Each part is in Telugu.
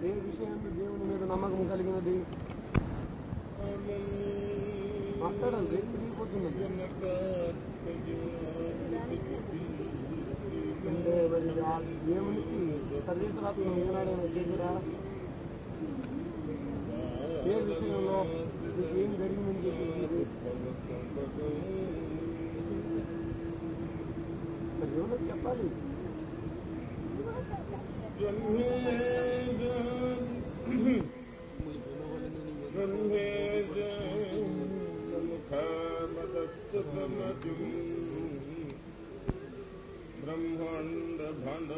దేని విషయంలో దేవుని మీద నమ్మకం కలిగినది? మాట్లాడండి తిరిగిపోతున్నది అంటే మరి ఆ దేవునికి సర్వేశ్వరాత్మ ఏనాడైనా ఏ విషయంలో? ఏం జరిగింది? మరి ఎవరికి చెప్పాలి బ్రహ్మాండ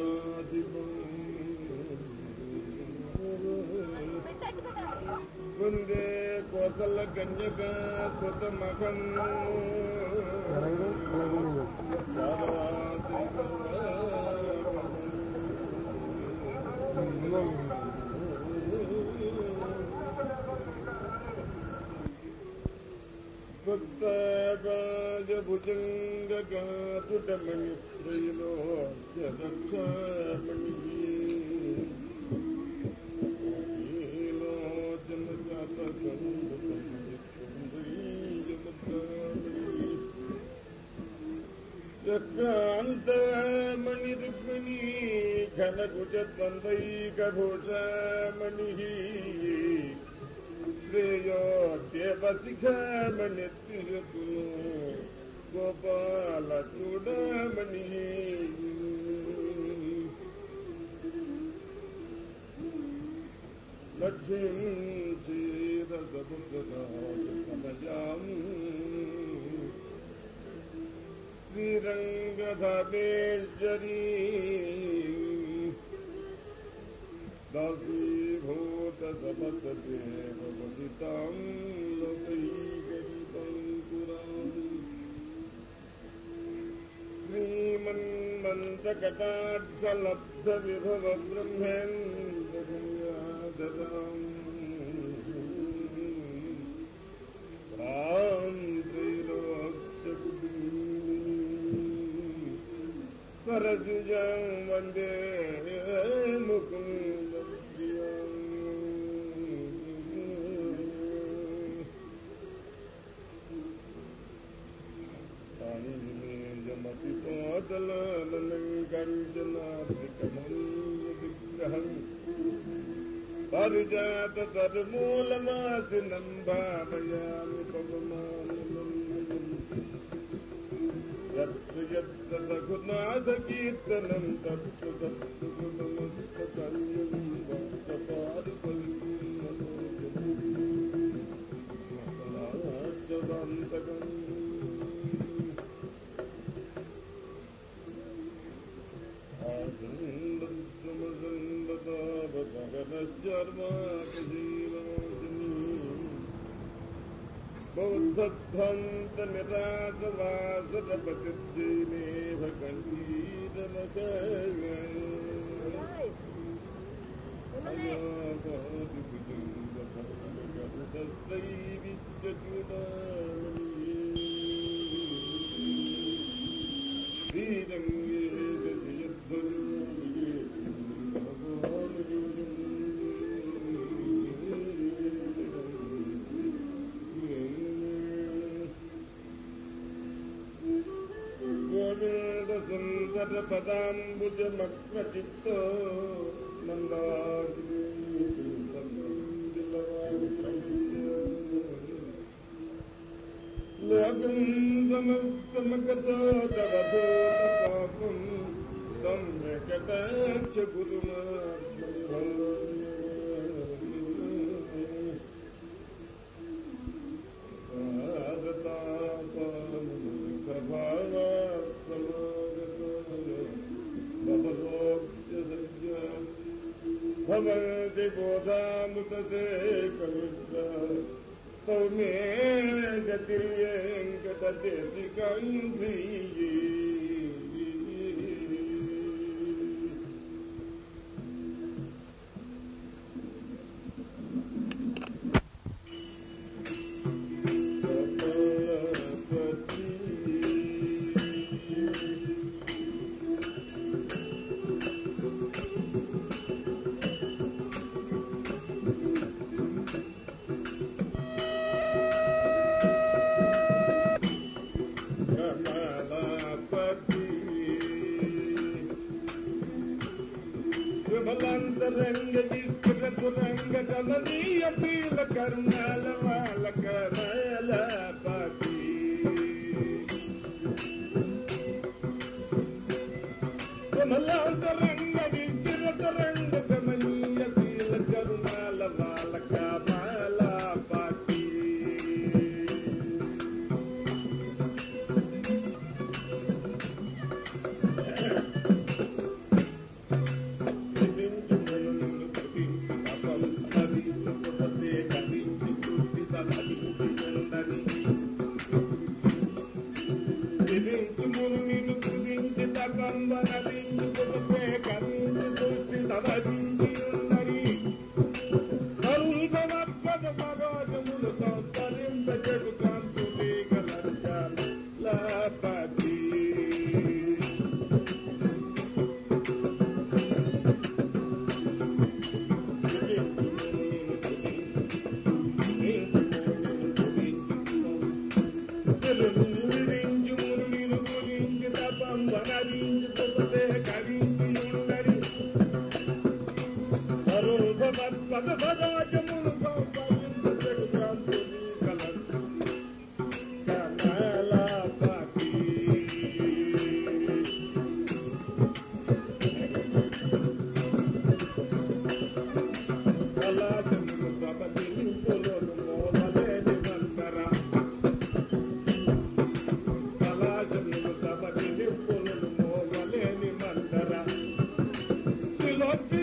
भुजङ्गगातुटमणित्रयिनो जगक्षामणि चक्रान्तमणिरुक्मिणी घनकुचद्वन्द्वैकभूषामणिः श्रेयो गोपाल चूड़मणि लक्ष्मी चीरगुप्तनाथमजाम् श्रीरङ्गधमेश्वरी दासीभूतसमतदेव वदिताम् भगवन्तकटाक्षलब्धविभव ब्रह्मेन्द्र பாரிஜாத தருமூலமாசி நம்பாவையாமி பகமானம் தத்து தத்து கீர்த்தனம் தத்து தத்து من راز وازر بتت సుందర పదాంబుజమగ్నచిత్తో లోకందమస్తమగతో సమ్యకటాక్ష గురుమా गो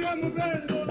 Vamos, Pedro!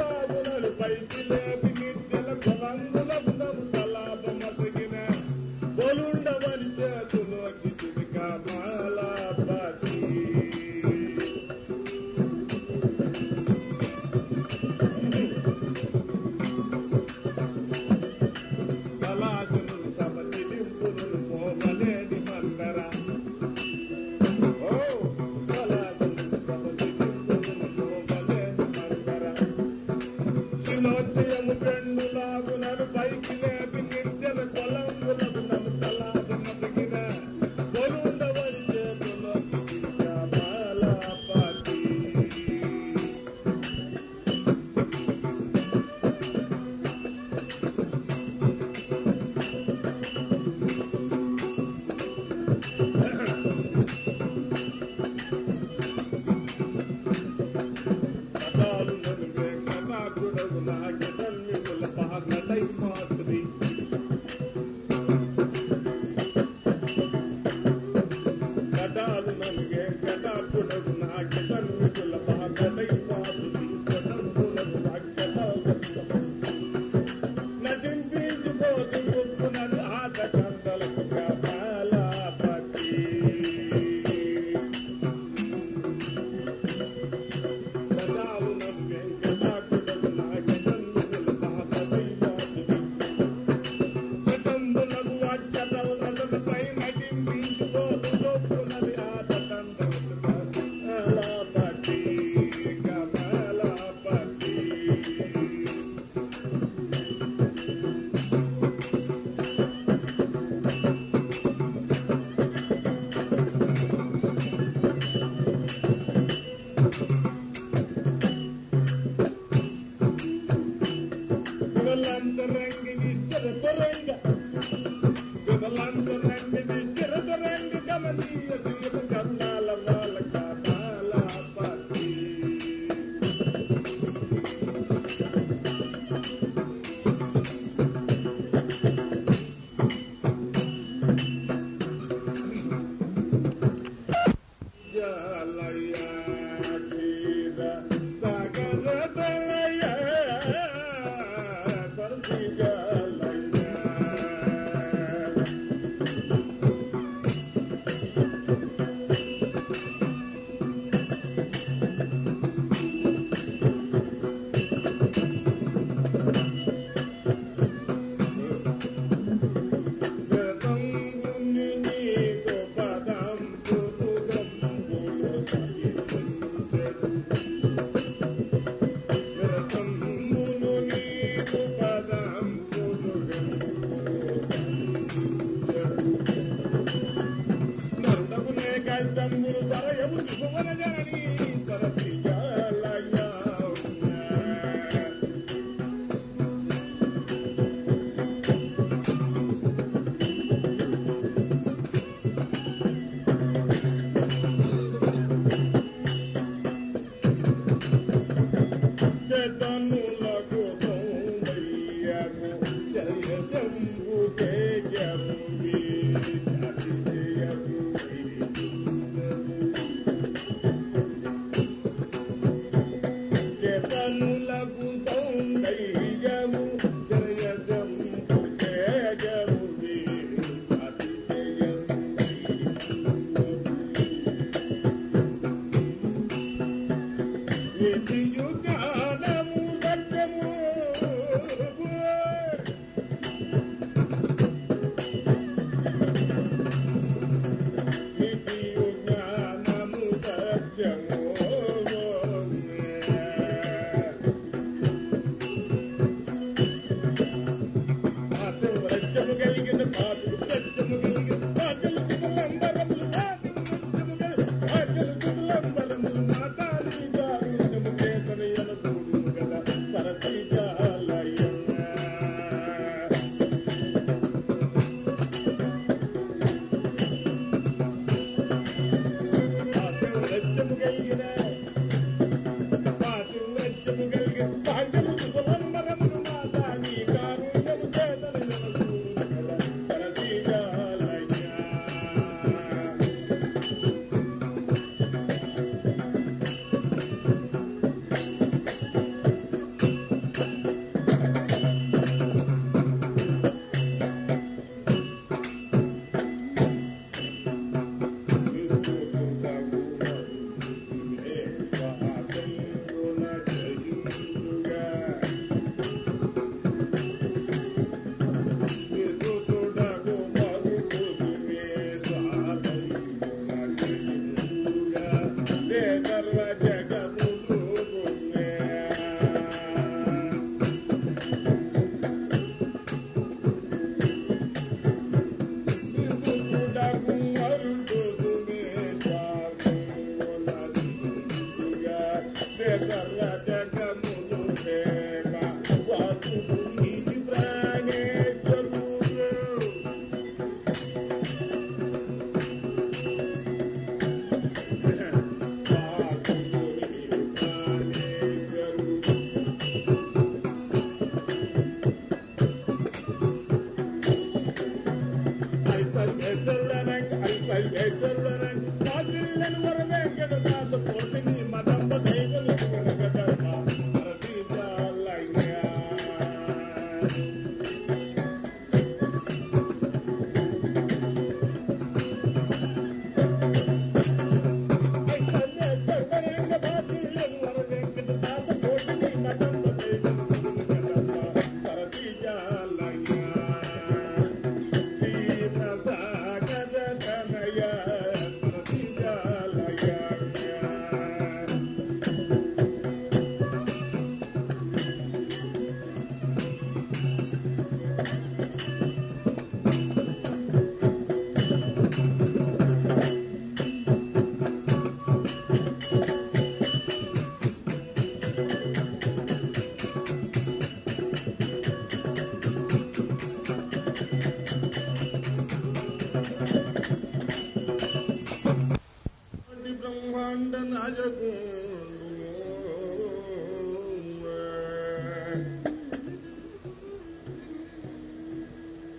de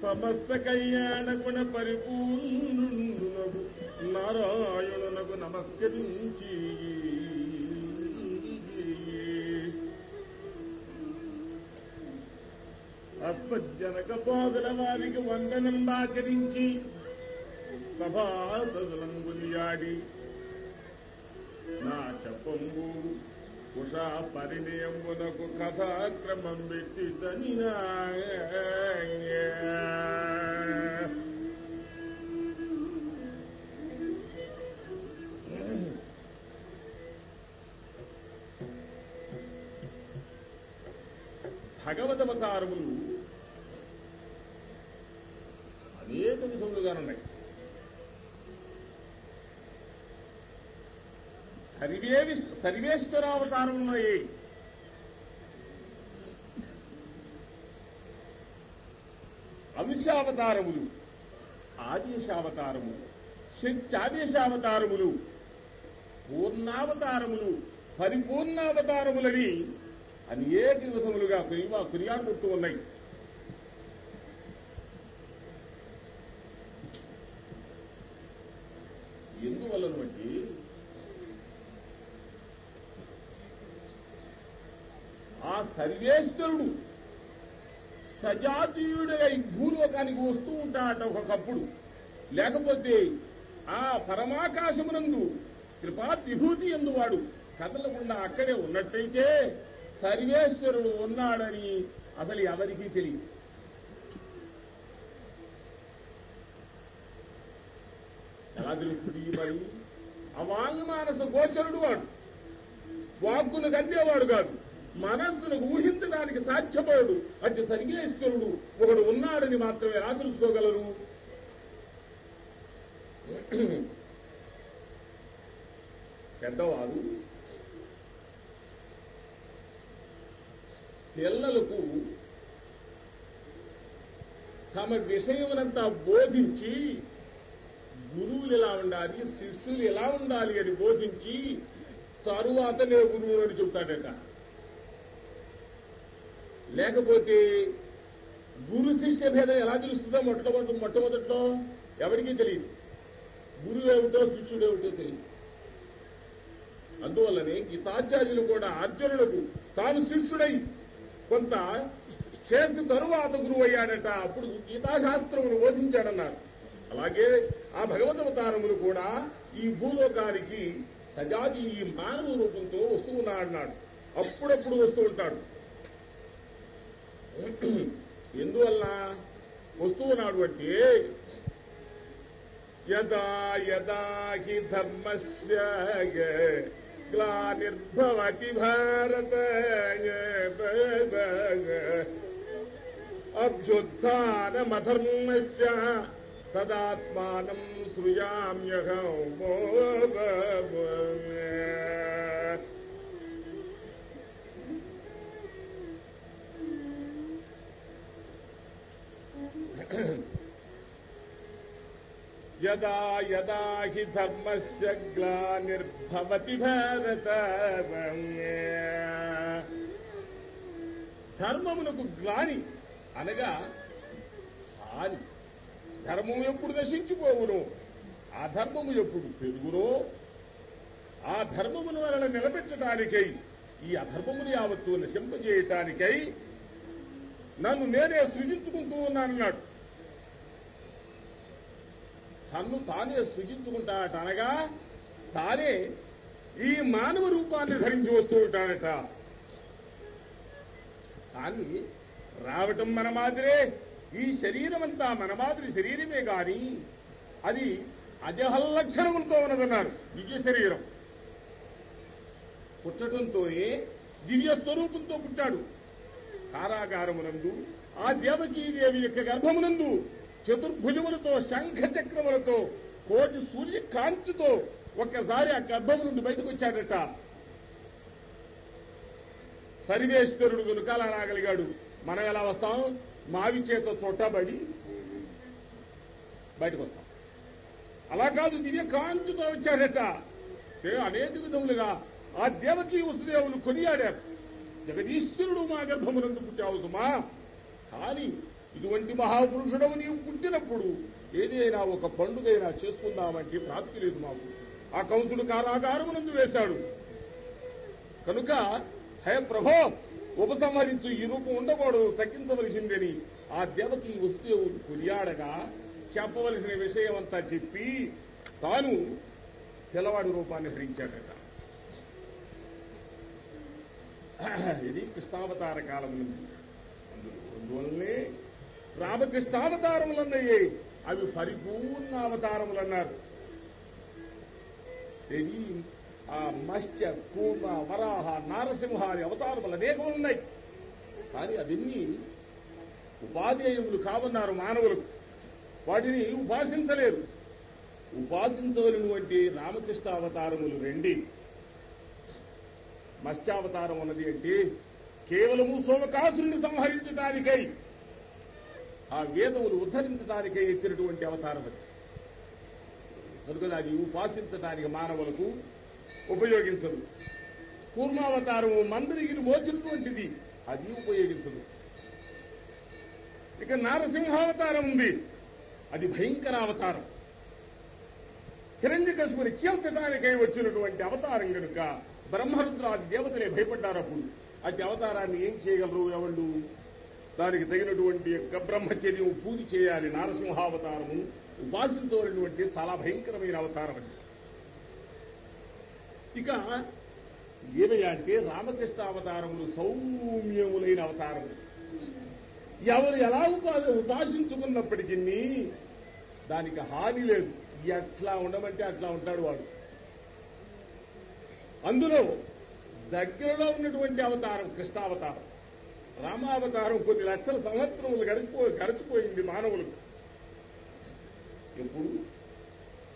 సమస్త కళ్యాణ గుణ పరిపూర్ణునకు నారాయణునకు నమస్కరించి అప్పజనక బోధల వారికి వందనం ఆచరించి సభాసదులను గులియాడి నా చెప్పంబు ఉషా పరిణయమునకు కథాక్రమం పెట్టి తనినా భగవదవతారములు అనేక విధములుగానున్నాయి సర్వే సర్వేశ్వరావతారమున్నాయి అంశావతారములు ఆదేశావతారములు శక్త్యాదేశావతారములు పూర్ణావతారములు పరిపూర్ణావతారములని అనేక విధములుగా కొనివా కొనియాడుతూ ఉన్నాయి. ఎందువల్లను బట్టి ఆ సర్వేశ్వరుడు సజాతీయుడై భూలోకానికి వస్తూ ఉంటాడట ఒకప్పుడు. లేకపోతే ఆ పరమాకాశమునందు కృపా విభూతి ఎందువాడు? కదలకుండా అక్కడే ఉన్నట్టయితే సర్వేశ్వరుడు ఉన్నాడని అసలు ఎవరికీ తెలియదు. ఎలా తెలుస్తుంది మరి? అవాంగ్ మానస గోచరుడు వాడు. వాక్కును కద్దేవాడు కాదు. మనస్సును ఊహించడానికి సాధ్యపడు. అది సర్వేశ్వరుడు ఒకడు ఉన్నాడని మాత్రమే ఎలా తెలుసుకోగలరు పెద్దవారు పిల్లలకు తమ విషయమునంతా బోధించి గురువులు ఎలా ఉండాలి శిష్యులు ఎలా ఉండాలి అని బోధించి తరువాతనే గురువు అని చెబుతాడట. లేకపోతే గురు శిష్య భేదం ఎలా తెలుస్తుందో మొట్టమొదటి మొట్టమొదట్లో ఎవరికీ తెలియదు. గురువు ఏమిటో శిష్యుడు ఏమిటో తెలియదు. అందువల్లనే గీతాచార్యులు కూడా అర్జునులకు తాను శిష్యుడై కొంత చేసిన తరువాత గురువు అయ్యాడట అప్పుడు గీతాశాస్త్రమును బోధించాడన్నారు అలాగే ఆ భగవదవతారములు కూడా ఈ భూలోకానికి సజాతి ఈ మానవ రూపంతో వస్తూ ఉన్నాడన్నాడు. అప్పుడప్పుడు వస్తూ ఉంటాడు. ఎందువల్ల వస్తూ ఉన్నాడు అంటే యదా యదా హి ధర్మస్య గ్లానిర్భవతి భారత అభ్యుత్నమధర్మస్య తదాత్మానం సృజామ్యహం యదా యదా హి ధర్మస్య గ్లానిర్భవతి భారత ధర్మమునకు గ్లాని అనగా హాని. ధర్మము ఎప్పుడు నశించిపోవును? ఆ ధర్మము ఎప్పుడు పెరుగునో? ఆ ధర్మమును వలన నిలబెట్టడానికై ఈ అధర్మమును యావత్తు నశింపజేయటానికై నన్ను నేనే సృజించుకుంటూ ఉన్నానన్నాడు. తన్ను తానే సృజించుకుంటాడట అనగా తానే ఈ మానవ రూపాన్ని ధరించి వస్తూ ఉంటాడట. కానీ రావటం మన మాదిరే ఈ శరీరం అంతా మన మాదిరి శరీరమే గాని అది అజహల్లక్షణములతో ఉన్నదన్నారు దివ్య శరీరం. పుట్టడంతోనే దివ్య స్వరూపంతో పుట్టాడు. కారాగారమునందు ఆ దేవకీదేవి యొక్క గర్భమునందు చతుర్భుజములతో శంఖ చక్రములతో కోటి సూర్యకాంతితో ఒక్కసారి ఆ గర్భం నుండి బయటకు వచ్చాడట. సర్వేశ్వరుడు కనుక అలా రాగలిగాడు. మనం ఎలా వస్తాం? మావి చేత చొట్టబడి బయటకు వస్తాం. అలా కాదు దివ్య కాంతితో వచ్చాడట అనేక విధములుగా ఆ దేవకి వసుదేవులు కొనియాడారు. జగదీశ్వరుడు మా గర్భమునందు పుట్టావు సుమా. కానీ ఇటువంటి మహాపురుషుడవు నీవు పుట్టినప్పుడు ఏదైనా ఒక పండుగైనా చేసుకుందామంటే ప్రాప్తి లేదు మాకు. ఆ కంసుడు కారాగారమునందు వేశాడు. కనుక హే ప్రభో ఉపసంహరించు ఈ రూపం ఉండకూడదు తగ్గించవలసిందని ఆ దేవకి వస్తువు కొనియాడగా చెప్పవలసిన విషయం అంతా చెప్పి తాను పిల్లవాడి రూపాన్ని హరించాడట. ఇది కృష్ణావతార కాలం నుండి అందువల్లనే రామకృష్ణావతారములన్నయ్యే అవి పరిపూర్ణ అవతారములన్నారు. అన్నారు ఆ మత్స్య కూర్మ వరాహ నారసింహాది అవతారములు అనేకములు ఉన్నాయి కానీ అవన్నీ ఉపాధేయములు కావన్నారు మానవులకు వాటిని ఉపాసించలేరు. ఉపాసించవలనువంటి రామకృష్ణ అవతారములు రెండి. మత్స్యావతారం అన్నది అంటే కేవలము సోమకాసురుని సంహరించడానికై ఆ వేదములు ఉద్ధరించడానికే ఎత్తినటువంటి అవతారం అది. కనుక అది ఉపాసించడానికి మానవులకు ఉపయోగించదు. కూర్మావతారము మందరిగిరి మోచినటువంటిది అది ఉపయోగించదు. ఇక నారసింహావతారం ఉంది. అది భయంకర అవతారం హిరణ్యకశుని చీల్చడానికై వచ్చినటువంటి అవతారం కనుక బ్రహ్మరుద్రాది దేవతలే భయపడ్డారు అప్పుడు అట్టి అవతారాన్ని ఏం చేయగలరు ఎవళ్ళు? దానికి తగినటువంటి యొక్క బ్రహ్మచర్యం పూజ చేయాలి నారసింహావతారము ఉపాసించవలటువంటి చాలా భయంకరమైన అవతారం అది. ఇక ఏమయ్యా అంటే రామకృష్ణ అవతారములు సౌమ్యములైన అవతారములు. ఎవరు ఎలా ఉపా ఉపాసించుకున్నప్పటికీ దానికి హాని లేదు. ఎట్లా ఉండమంటే అట్లా ఉంటాడు వాడు. అందులో దగ్గరలో ఉన్నటువంటి అవతారం కృష్ణావతారం. రామావతారం కొన్ని లక్షల సంవత్సరములు గడిచిపో గడిచిపోయింది మానవులకు. ఎప్పుడు?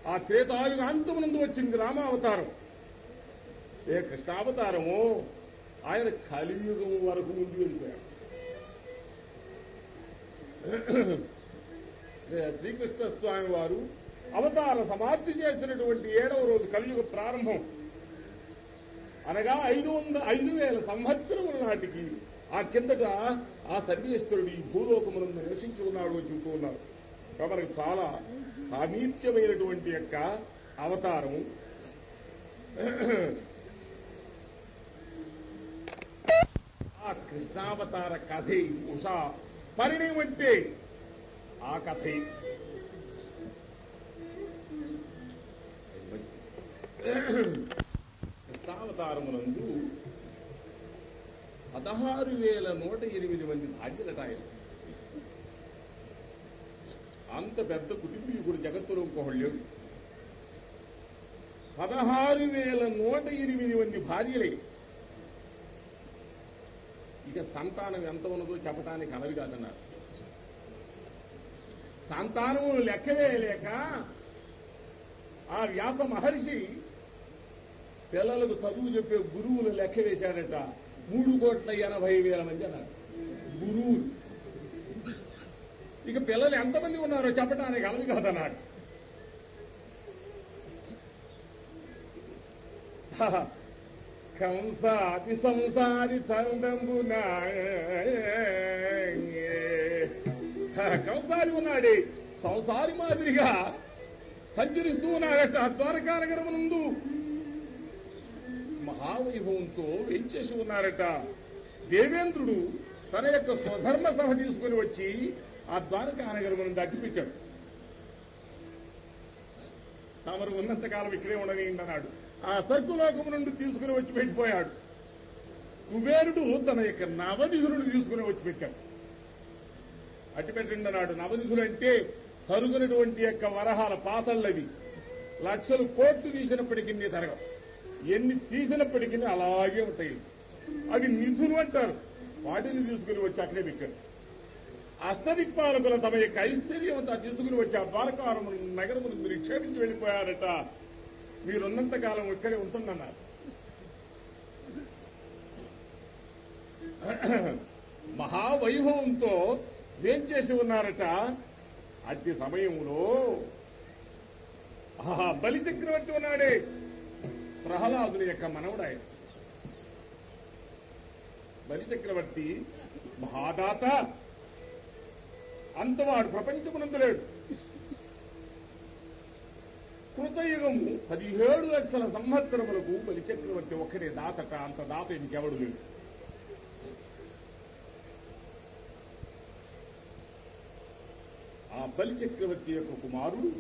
ఆ త్రేతాయుగ అంతమునందు వచ్చింది రామావతారం. ఏ కృష్ణావతారము ఆయన కలియుగం వరకు ముందు వెళ్ళిపోయాడు. శ్రీకృష్ణ స్వామి వారు అవతార సమాప్తి చేసినటువంటి ఏడవ రోజు కలియుగ ప్రారంభం. అనగా ఐదు వంద ఐదు వేల సంవత్సరముల నాటికి ఆ కిందట ఆ సర్వేశ్వరుడు ఈ భూలోకములను నివసించి ఉన్నాడు అని చెబుతూ ఉన్నారు కాబట్టి మనకు చాలా సామీప్యమైనటువంటి యొక్క అవతారం ఆ కృష్ణావతార కథే ఉషా. పరిణయం అంటే ఆ కథే. కృష్ణావతారమునందు పదహారు వేల నూట ఎనిమిది మంది బాధ్యత ఆయన అంత పెద్ద కుటుంబీకుడు జగత్తులో ఇంకొకడు లేడు. పదహారు వేల నూట ఎనిమిది మంది భార్యలే. ఇక సంతానం ఎంత ఉన్నదో చెప్పటానికి అనవి కాదన్నారు. సంతానము లెక్క వేయలేక ఆ వ్యాస మహర్షి పిల్లలకు చదువు చెప్పే గురువులు లెక్క వేశాడట మూడు కోట్ల ఎనభై వేల మంది అన్నారు. గురువులు ఇక పిల్లలు ఎంతమంది ఉన్నారో చెప్పడానికి అలవి కాదన్నాడు కంస అతి సంసారి చందంబున కంసారి ఉన్నాడే. సంసారి మాదిరిగా సంచరిస్తూ ఉన్నాడట ద్వారకా నగరమునందు మహావైభవంతో వేంచేసి ఉన్నారట? దేవేంద్రుడు తన యొక్క స్వధర్మ సభ తీసుకుని వచ్చి ఆ ద్వారక ఆనగర్మను అడ్డిపించాడు తమరు ఉన్నంతకాలం ఇక్కడే ఉండనియండి అన్నాడు. ఆ సర్కులోకము నుండి తీసుకుని వచ్చి పెట్టిపోయాడు కుబేరుడు తన యొక్క నవనిధులను తీసుకుని వచ్చి పెట్టాడు. అట్టి పెట్టండి అన్నాడు. నవనిధులు అంటే తరుగునటువంటి యొక్క వరహాల పాతళ్ళవి. లక్షలు కోట్లు తీసినప్పటికీ తరగవు. ఎన్ని తీసినప్పటికీ అలాగే ఉంటాయి. అవి నిధులు అంటారు. వాటిని తీసుకుని వచ్చి అక్కడే పెట్టారు అష్టదిక్పాలకుల తమ యొక్క ఐశ్వర్యమంతా తీసుకుని వచ్చి ఆ ద్వారకారము నగరమును మీరు నిక్షేపించి వెళ్ళిపోయారట. మీరున్నంత కాలం ఇక్కడే ఉంటుందన్నారు. మహావైభవంతో ఏం చేసి ఉన్నారట? అతి సమయంలో బలి చక్రవర్తి ఉన్నాడే. ప్రహ్లాదుని యొక్క మనవుడు ఆయన బలి చక్రవర్తి మహాదాత. అంతవాడు ప్రపంచమునందు లేడు. కృతయుగము పదిహేడు లక్షల సంవత్సరములకు బలి చక్రవర్తి దాతట అంత దాత ఇంకెవడు లేడు. ఆ బలి చక్రవర్తి యొక్క కుమారుడు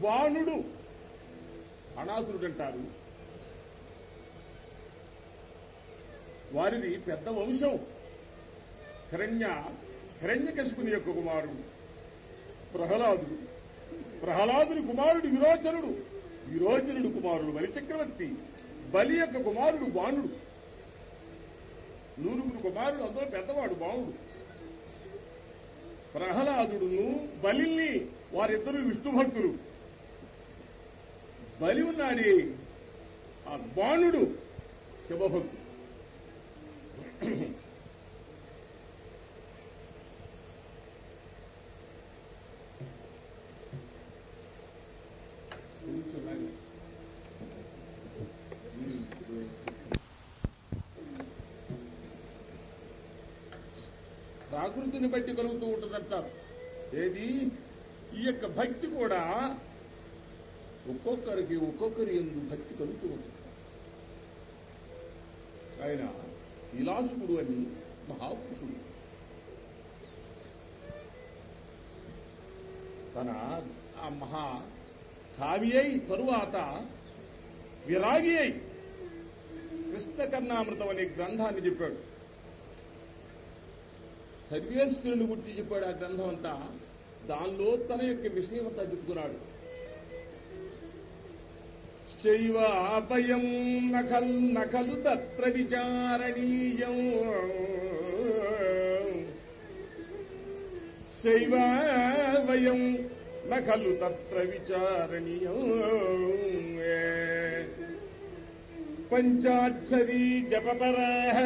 బాణుడు అనాథుడు అంటారు వారిది పెద్ద వంశం. హిరణ్య హిరణ్యకశిపుని యొక్క కుమారుడు. ప్రహ్లాదుడు. ప్రహ్లాదుని కుమారుడు విరోచనుడు. విరోచనుడు కుమారుడు బలి చక్రవర్తి. బలి యొక్క కుమారుడు బాణుడు. నూరుగురు కుమారుడు అందులో పెద్దవాడు బాణుడు. ప్రహ్లాదుడును బలిల్ని వారిద్దరు విష్ణుభక్తులు. బలి ఉన్నాడే. ఆ బాణుడు శివభక్తుడు. ప్రాకృతిని బట్టి కలుగుతూ ఉంటుందంటారు. ఏది? ఈ యొక్క భక్తి కూడా ఒక్కొక్కరికి ఒక్కొక్కరి ఎందు భక్తి కలుగుతూ ఉంటుంది ఆయన విలాసుడు అని మహాపురుషుడు. తన ఆ మహా కావి అయి తరువాత విరాగి అయి కృష్ణ కర్ణామృతం అనే గ్రంథాన్ని చెప్పాడు. సర్వేశ్వరుని గురించి చెప్పాడు ఆ గ్రంథం అంతా దానిలో తన యొక్క విషయం అంతా చెప్పుకున్నాడు. यम् न खलु तत्र विचारणीयौ पञ्चाक्षरी जपपराः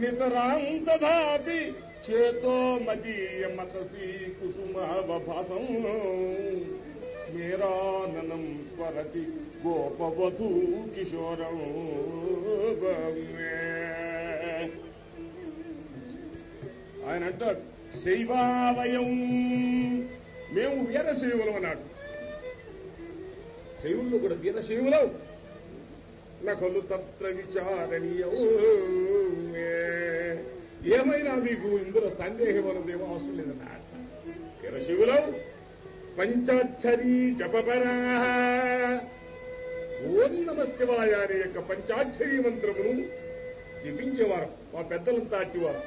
नितराम् तथापि चेतो मदीयमतसि कुसुमवभासम्। स्मेराननम् स्मरति। గోపవధూ కిశోరం ఆయన అంటాడు శైవాలయం మేము వీరశైవులం అన్నాడు శైవుల్లో కూడా వీరశైవులం నకలు తత్ర విచారణీయం ఏమైనా మీకు ఇందులో సందేహం అన్నదేమో అవసరం లేదన్నమాట వీరశివులం పంచాక్షరీ జపపరా ఓం నమ శివాయ అనే యొక్క పంచాక్షరి మంత్రమును జపించేవారు. మా పెద్దలంతా అట్టివారు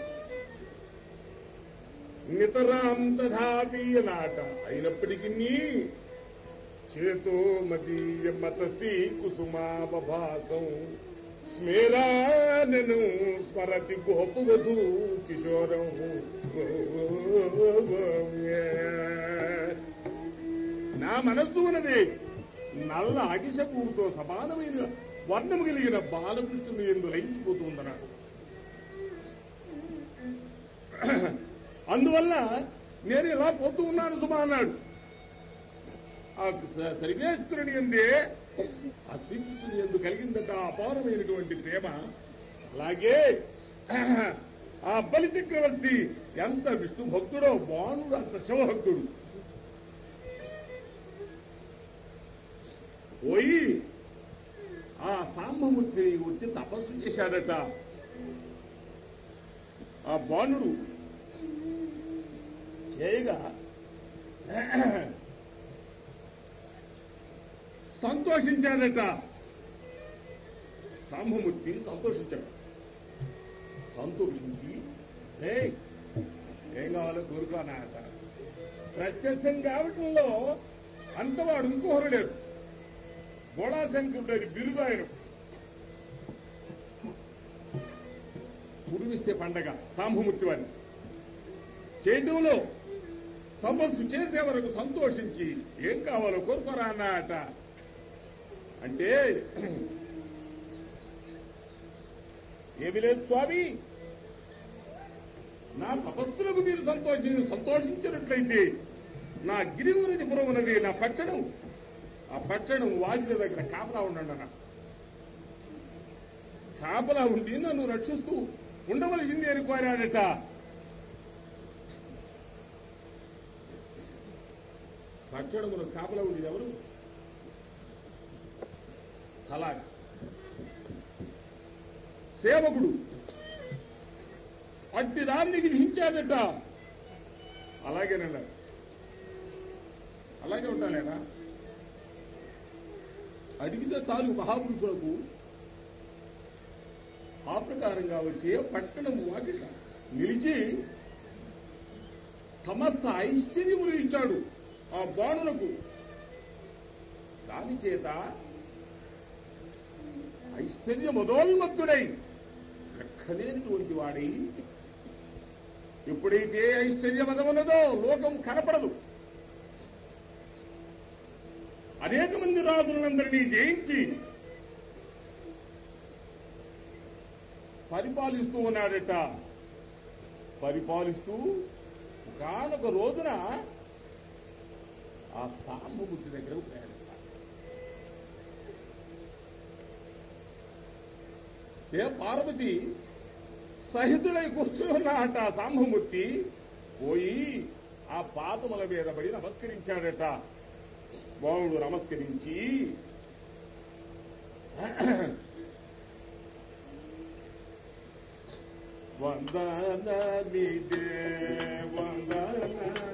నితరాం తథాపి నాట అయినప్పటికీ చేతో మదీయ మతసి కుసుమాపభాసం. స్మేరానను స్మరతి గోపవధూ కిశోరం నా మనస్సు ఉన్నది. నల్ల అగిశపూతో సమానమైన వర్ణము కలిగిన బాలకృష్ణుని ఎందు లయించిపోతూ అందువల్ల నేను ఇలా పోతూ ఉన్నాను సుమా అన్నాడు. ఆ స- సర్వేశ్వరుని ఎందే ఆ శ్రీకృష్ణుని ఎందు కలిగిందట అపారమైనటువంటి ప్రేమ. అలాగే ఆ బలి చక్రవర్తి ఎంత విష్ణు భక్తుడో బాణుడు అంత శివభక్తుడు పోయి ఆ సాంబమూర్తిని వచ్చి తపస్సు చేశాడట. ఆ బాణుడు చేయగా సంతోషించాడట. సాంబమూర్తి సంతోషించాడు. సంతోషించి "ఏయ్, ఏం కావాలో కోరుకోనాట ప్రత్యక్షం కావటంలో అంతవాడు ఇంకొకరు లేరు బోడాశంకరుడు బిరుదు ఆయన ఉడివిస్తే పండగ సాంబమూర్తి వారిని చేయడంలో తపస్సు చేసే వరకు సంతోషించి ఏం కావాలో కోరుకోరా అన్నట. అంటే ఏమి లేదు స్వామి. నా తపస్సులకు మీరు సంతోషి సంతోషించినట్లయితే నా గిరివరజపురం ఉన్నది నా పచ్చడం. ఆ పచ్చడి వాకిల దగ్గర కాపలా ఉండండి అన్న కాపలా ఉండి నన్ను రక్షిస్తూ ఉండవలసింది అని కోరాడట? పచ్చడమును కాపలా ఉండేది ఎవరు? అలాగా సేవకుడు. అట్టి దాన్ని గ్రహించాడట అలాగేనన్నారు. అలాగే ఉండాలేనా అడిగితే చాలు మహాపురుషులకు. ఆ ప్రకారంగా వచ్చే పట్టణం వాకిట నిలిచి సమస్త ఐశ్వర్యములు ఇచ్చాడు ఆ బాణులకు. దాని చేత ఐశ్వర్య మదోన్మత్తుడై లెక్కలేనటువంటి వాడై. ఎప్పుడైతే ఐశ్వర్య మదమున్నదో లోకం కనపడదు. అనేక మంది రాజులందరినీ జయించి పరిపాలిస్తూ ఉన్నాడట. పరిపాలిస్తూ ఒకనొక రోజున ఆ సాంబబుద్ధి దగ్గర ప్రయాణిస్తాడు. ఏ పార్వతి సహితుడై కూర్చుని ఉన్నాడట ఆ సాంబమూర్తి పోయి ఆ పాదముల మీద పడి నమస్కరించాడట. బావుడు నమస్కరించి వందనమిదే వందనమిదే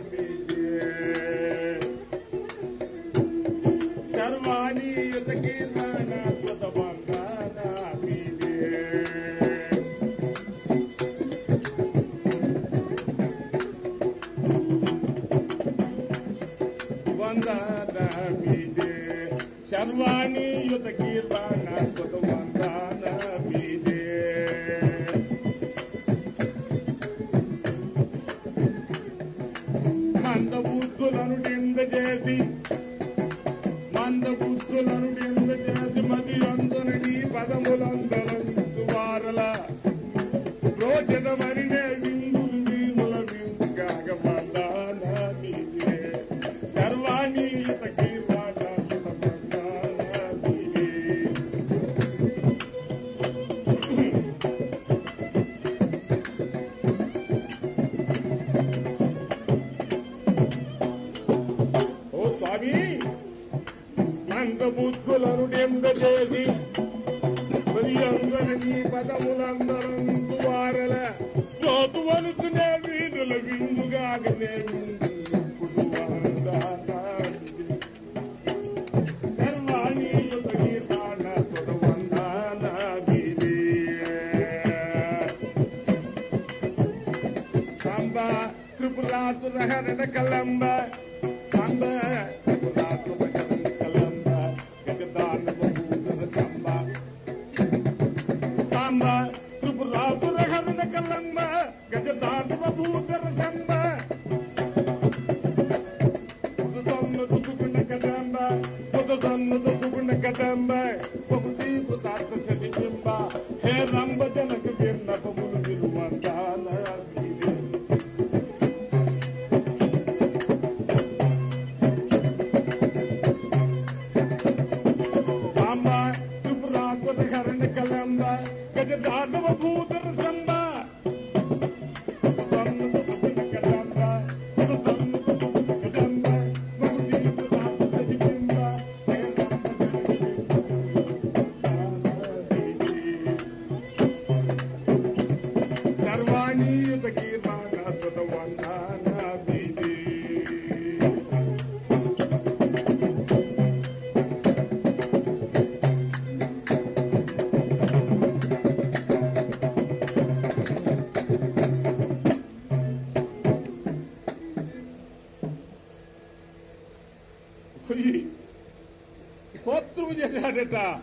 చేశాడట.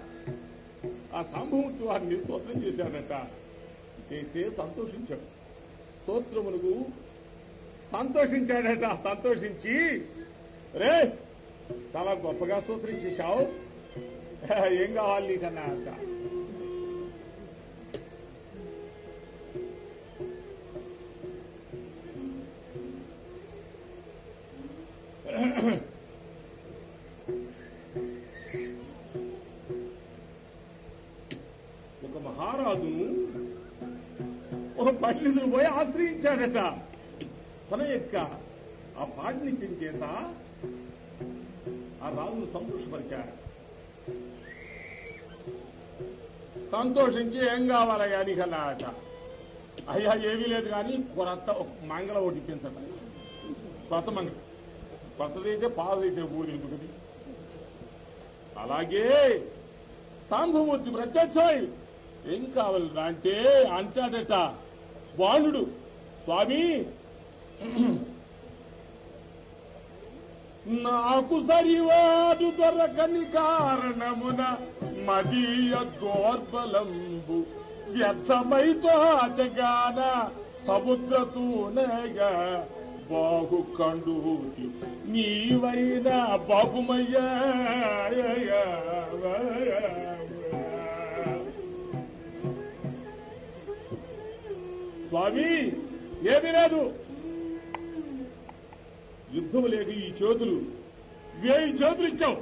ఆ సంభూతి వారిని స్తోత్రం చేశాడట. చేస్తే సంతోషించాడు. స్తోత్రములకు సంతోషించాడట. సంతోషించి రే చాలా గొప్పగా స్తోత్రం చేశావు. ఏం కావాలి నీకన్నా? కాదు. ఓ పండితుడు పోయి ఆశ్రయించాడట తన యొక్క ఆ పాండిత్యం చేత ఆ రాజును సంతోషపరిచాడు సంతోషించి ఏం కావాలి కానీ కన్నాట అయ్యా ఏమీ లేదు కానీ కొత్త మంగళ ఒకటి ఇప్పించట కొత్త మంగళ. కొత్తదైతే పాదైతే ఊరింపుకది అలాగే సాంభవూర్తి ప్రత్యక్ష ఏం కావాలి అంటే అంటాడట. బాణుడు స్వామి! నాకు సరివాడు దొరకని కారణమున మదీయ దోర్బలంబు వ్యర్థమైతో అచగాన సముద్రతూనగా బాహు కండూతి నీవైన బాబుమయ్యా స్వామి ఏమీ లేదు. యుద్ధం లేక ఈ చేతులు వేయి చేతులు ఇచ్చావు.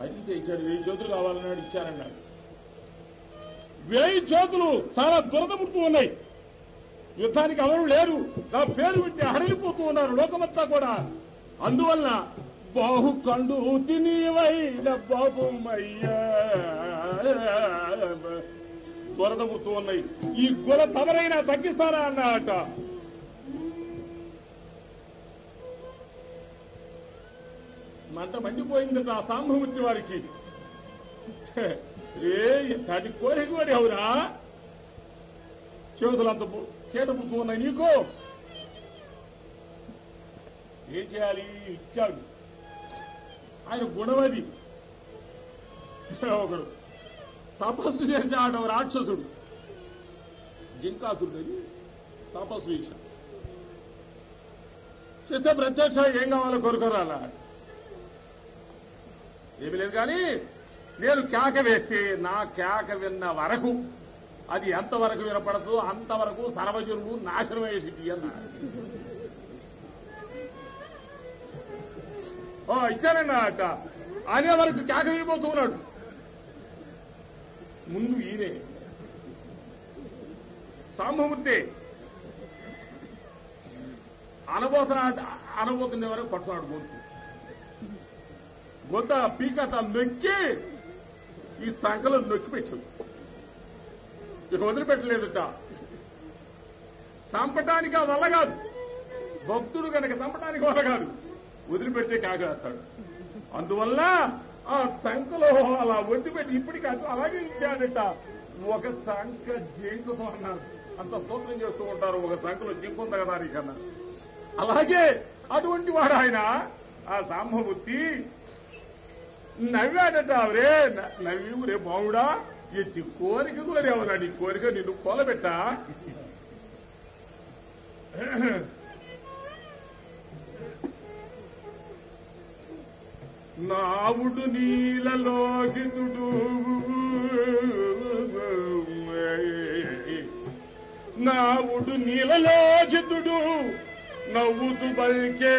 అడిగితే ఇచ్చాడు వెయ్యి చేతులు కావాలన్నాడు ఇచ్చానన్నాడు వేయి చేతులు చాలా దురద పుడుతూ ఉన్నాయి. యుద్ధానికి ఎవరు లేరు నా పేరు వింటే హడలిపోతూ ఉన్నారు లోకమంతా కూడా. అందువల్ల బాహు కండు తినివైన బాబుమయ్యా. దొరద పుడుతూ ఉన్నాయి ఈ గుల తమరైనా తగ్గిస్తారా అన్నట మంట మండిపోయిందట ఆ సాంభవృత్తి వారికి. ఏ తడి కోరిక వాడి అవురా చేతులంత చేత పుట్టు ఉన్నాయి నీకు? ఏం చేయాలి? ఇచ్చాడు. ఆయన గుణవది ఒకడు తపస్సు చేశాడు ఒక రాక్షసుడు. జింకాసుడు తపస్సు చేశాడు. చేస్తే ప్రత్యక్ష ఏం కావాలో కోరుకోరాలా ఏమీ లేదు కానీ నేను కేక వేస్తే నా కేక విన్న వరకు అది ఎంతవరకు వినపడదు అంతవరకు సర్వజనులు నాశనమయ్యేటి అన్నాడు ఓ ఇచ్చానండి అట అనే వరకు కేక వేయబోతూ ఉన్నాడు. ముందు ఈయనే. సాంబమూర్తి అనబోతున్నా అనబోతుండే వరకు పట్టుకున్నాడు గొంతు. గొంత పీకట నొక్కి ఈ సంకలో నొక్కి పెట్టాడు. ఇక వదిలిపెట్టలేదుట. చంపటానికి వల్ల కాదు. భక్తుడు కనుక చంపటానికి వల్ల కాదు. వదిలిపెడితే కాగేస్తాడు అందువల్ల ఆ చంకలో అలా వదిలిపెట్టి ఇప్పటికీ అటు అలాగే ఇచ్చాడట. ఒక చంక జింకతో అన్నారు అంత స్తోత్రం చేస్తూ ఉంటారు. ఒక సంకలో జింకుంది కదా నీకన్నా అలాగే అటువంటి వాడు ఆయన. ఆ సాంబమూర్తి నవ్వాడట. రే న- నవ్వి రే బావుడా. ఎట్టి కోరిక కోరేవరా నీ కోరిక నిన్ను కోలబెట్టా. నావుడు నీలలోకితుడు నావుడు నీలలోకితుడు నవ్వుతూ బల్కే.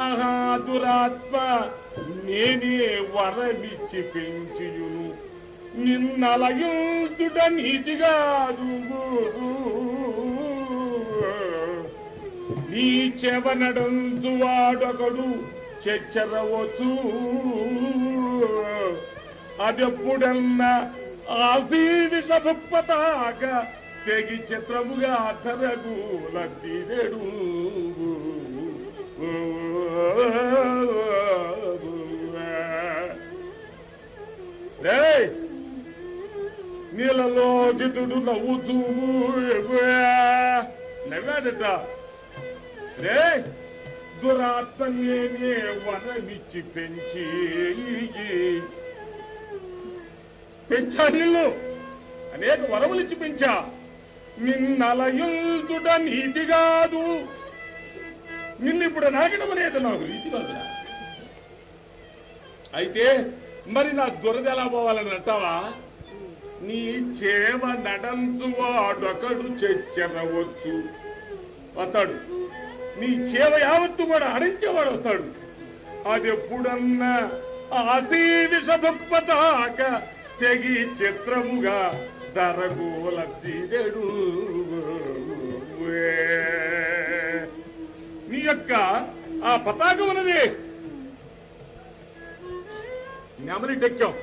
అహాదురాత్మ నేనే వరమిచ్చి పెంచియును. నిన్నలయుతుడ నీతిగాదు నీ చెవనడంచు వాడొకడు చెచ్చరవచ్చు అదెప్పుడన్నా ఆశీవిషభుప్పతాక తెగి చిత్రముగా తరగు లద్దీదెడు నీళ్ళలో జితుడు నవ్వుతూ నవ్వాడట. రే దురాత్మనే వనమిచ్చి పెంచి పెంచా నిన్ను. అనేక వరములిచ్చి పెంచా. నిన్నలయుల్తుట నీతి కాదు. నిన్నిప్పుడు నాగడం అనేది నాకు నీతి కాదు అయితే మరి నా దురద ఎలా పోవాలని అంటావా? నీ చేవ నడంచు వాడొకడు చెచ్చరవచ్చు వస్తాడు. నీ చేవ యావత్తు కూడా అడించేవాడు వస్తాడు. అది ఎప్పుడన్నా ఆసీ విషభపతాక తెగి చిత్రముగా దరగోల తీరెడు నీ యొక్క ఆ పతాకం ఉన్నది నెమలిటెక్కాం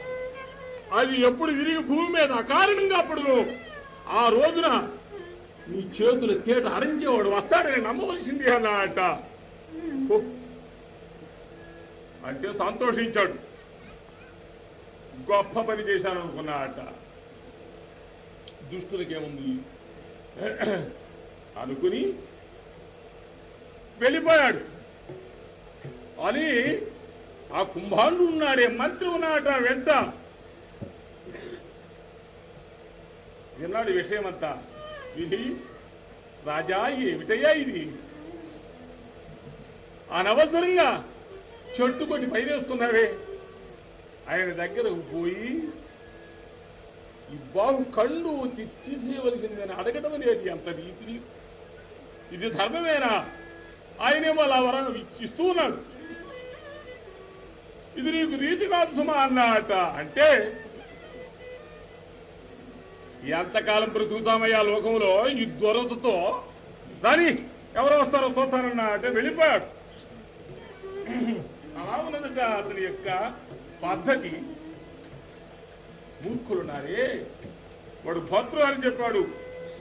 అది ఎప్పుడు విరిగి భూమి మీద అకారణంగా అప్పుడు ఆ రోజున నీ చేతుల తేట అరించేవాడు వస్తాడని నమ్మవలసింది అన్నట. అంటే సంతోషించాడు. గొప్ప పని చేశాను అనుకున్నాడట దుష్టులకేముంది? అనుకుని వెళ్ళిపోయాడు. అని ఆ కుంభాండు ఉన్నాడే మంత్రి ఉన్నాడట వెంట. విన్నాడు ఈ విషయమంతా? ఇది రాజా ఏమిటయ్యా ఇది? అనవసరంగా చెట్టు కొట్టి పైరేసుకున్నావే. ఆయన దగ్గరకు పోయి ఈ బాహు కళ్ళు తీసేయవలసిందని అడగడం అనేది అంత రీతి ఇది ధర్మమేనా? ఆయనేమో అలా వరం ఇస్తూ ఉన్నాడు. ఇది నీకు రీతి కాదు సుమా అన్నట అంటే ఎంతకాలం బ్రతుకుతామయ్యా లోకంలో? ఈ దొరదతో. దాని ఎవరు వస్తారో చూస్తారన్నా అంటే వెళ్ళిపోయాడు. అలా ఉన్నదట అతని యొక్క పద్ధతి. మూర్ఖులున్నారే. వాడు భద్రు అని చెప్పాడు.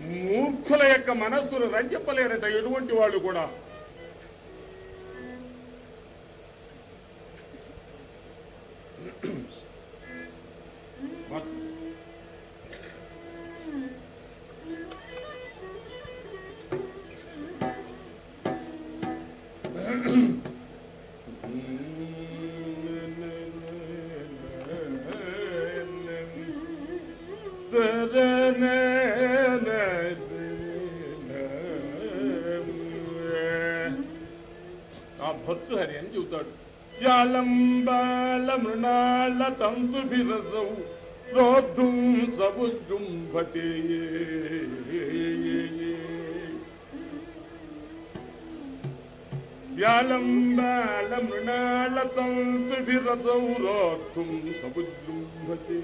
మూర్ఖుల యొక్క మనస్సును రంచెప్పలేరట ఎటువంటి వాళ్ళు కూడా. ఆ భక్తు హరి అని చెబుతాడు యాళంబాళ మృణాళ తంతు బిరసౌ రోద్ధుం సబుజృంభతే వ్యాలంబాళ మృణాళ తంతు బిరసౌ రోద్ధుం సబుజృంభతే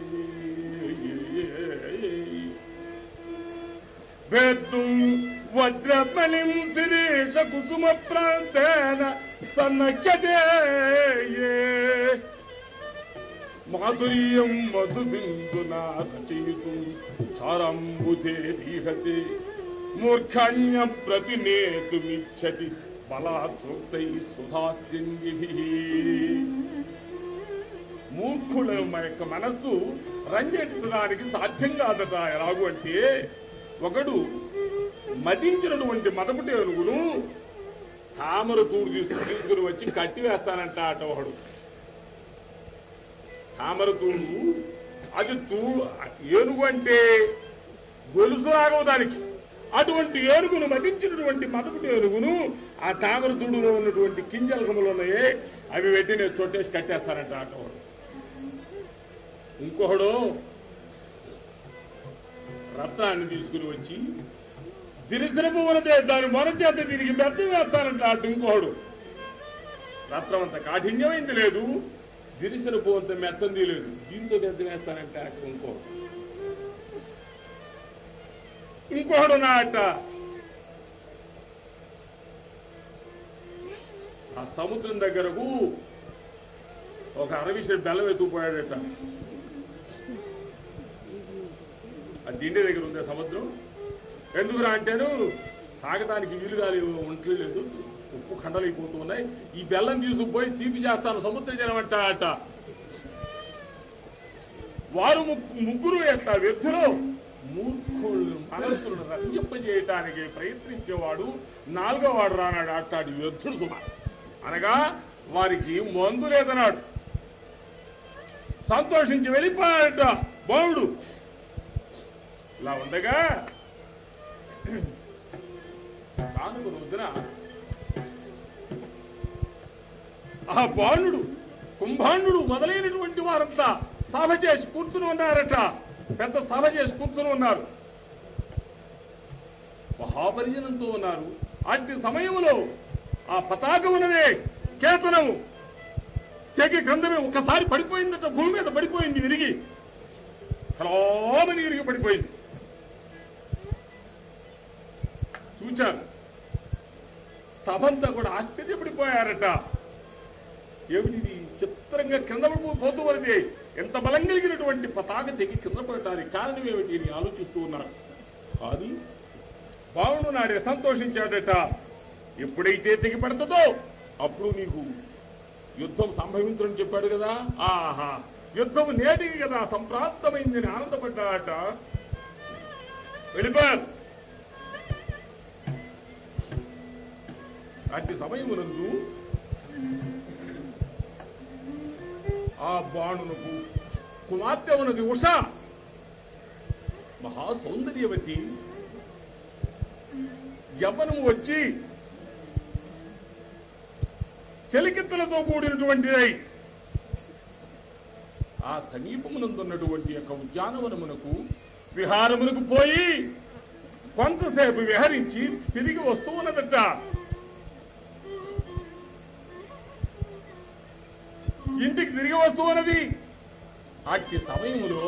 వేద్దుం వజ్రపలిం శిరీష కుసుమ ప్రాంతేన సన్నక్యతే మాధుర్యం మధుబిందునా రచయితుం చారంబుధే దీహతే మూర్ఖాణ్య ప్రతినేతుమిచ్చతి బలాత్సూక్తై సుధాస్యంగిభి మూర్ఖుల యొక్క మనస్సు రంజెత్తడానికి సాధ్యం కాదట ఎలాగు అంటే ఒకడు మతించినటువంటి మదపుటి ఏనుగును తామర తూడు తీసుకుని తీసుకుని వచ్చి కట్టి వేస్తానంట అట ఒకడు. తామర తూడు అది తూ ఏనుగు అంటే గొలుసు రాగవు దానికి. అటువంటి ఏనుగును మదించినటువంటి మదపుటి ఏనుగును ఆ తామర తూడులో ఉన్నటువంటి కింజలకములు ఉన్నాయే అవి పెట్టి నేను చొట్టేసి కట్టేస్తానంట ఆట ఒకడు. ఇంకొకడు రత్నాన్ని తీసుకుని వచ్చి దిరిసరపు ఉన్నదే దాని మొర చేత దీనికి మెత్త వేస్తానంట అటు ఇంకోడు రత్నం అంత కాఠిన్యమైంది లేదు దిరిసరపు అంత మెత్తంది లేదు. దీంతో మెత్తం వేస్తానంటే అటు ఇంకోడు ఇంకోడు నా అట్ట. ఆ సముద్రం దగ్గరకు ఒక అరవిష బెల్లం ఎత్తుకుపోయాడట. అది దీని దగ్గర ఉంది సముద్రం. ఎందుకురా అంటేను తాగటానికి వీలు లేవు ఉండలేదు ఉప్పు కండలైపోతూ ఉన్నాయి. ఈ బెల్లం తీసుకుపోయి తీపి చేస్తాను సముద్ర జనం అంట అట. వారు ముగ్గు- ముగ్గురు యొక్క వ్యక్తులు మూర్ఖులు మనస్సులను రచింపజేయటానికి ప్రయత్నించేవాడు నాలుగోవాడు రానాడు. అట్టాడు వ్యర్థుడు సుమ. అనగా వారికి మందు లేదన్నాడు. సంతోషించి వెళ్ళిపోయాడట బాణుడు ఇలా ఉండగా కానుక రోజున ఆ బాణుడు కుంభాండు మొదలైనటువంటి వారంతా సభ చేసి కూర్చుని ఉన్నారట. పెద్ద సభ చేసి కూర్చుని ఉన్నారు. మహాపరిజనంతో ఉన్నారు. అట్టి సమయంలో ఆ పతాక ఉన్నదే కేతనము. చెగి క్రిందమే ఒకసారి పడిపోయిందట భూమి మీద పడిపోయింది విరిగి. కలామని విరిగి పడిపోయింది. చూచారు. సభంతా కూడా ఆశ్చర్యపడిపోయారట. ఏమిటిది? చిత్రంగా కింద పడిపో- పోతూ ఎంత బలం కలిగినటువంటి పతాక తెగి కింద పడటానికి కారణం ఏమిటి అని ఆలోచిస్తూ ఉన్నారు. కానీ బావును నాడే సంతోషించాడట. ఎప్పుడైతే తెగి పడుతుందో అప్పుడు నీకు యుద్ధం సంభవించడం చెప్పాడు కదా? ఆహా! యుద్ధం నేటికి కదా సంప్రాప్తమైందని ఆనందపడ్డాట వెళ్ళిపోయారు. అట్టి సమయమునందు ఆ బాణునకు కుమార్తె ఉన్నది ఉష. మహా సౌందర్యవతి యవ్వనము వచ్చి చెలికెత్తులతో కూడినటువంటిదై ఆ సమీపమునందున్నటువంటి యొక్క ఉద్యానవనమునకు విహారమునకు పోయి కొంతసేపు విహరించి తిరిగి వస్తూ ఉన్నదట. ఇంటికి తిరిగి వస్తూ ఉన్నది అట్టి సమయంలో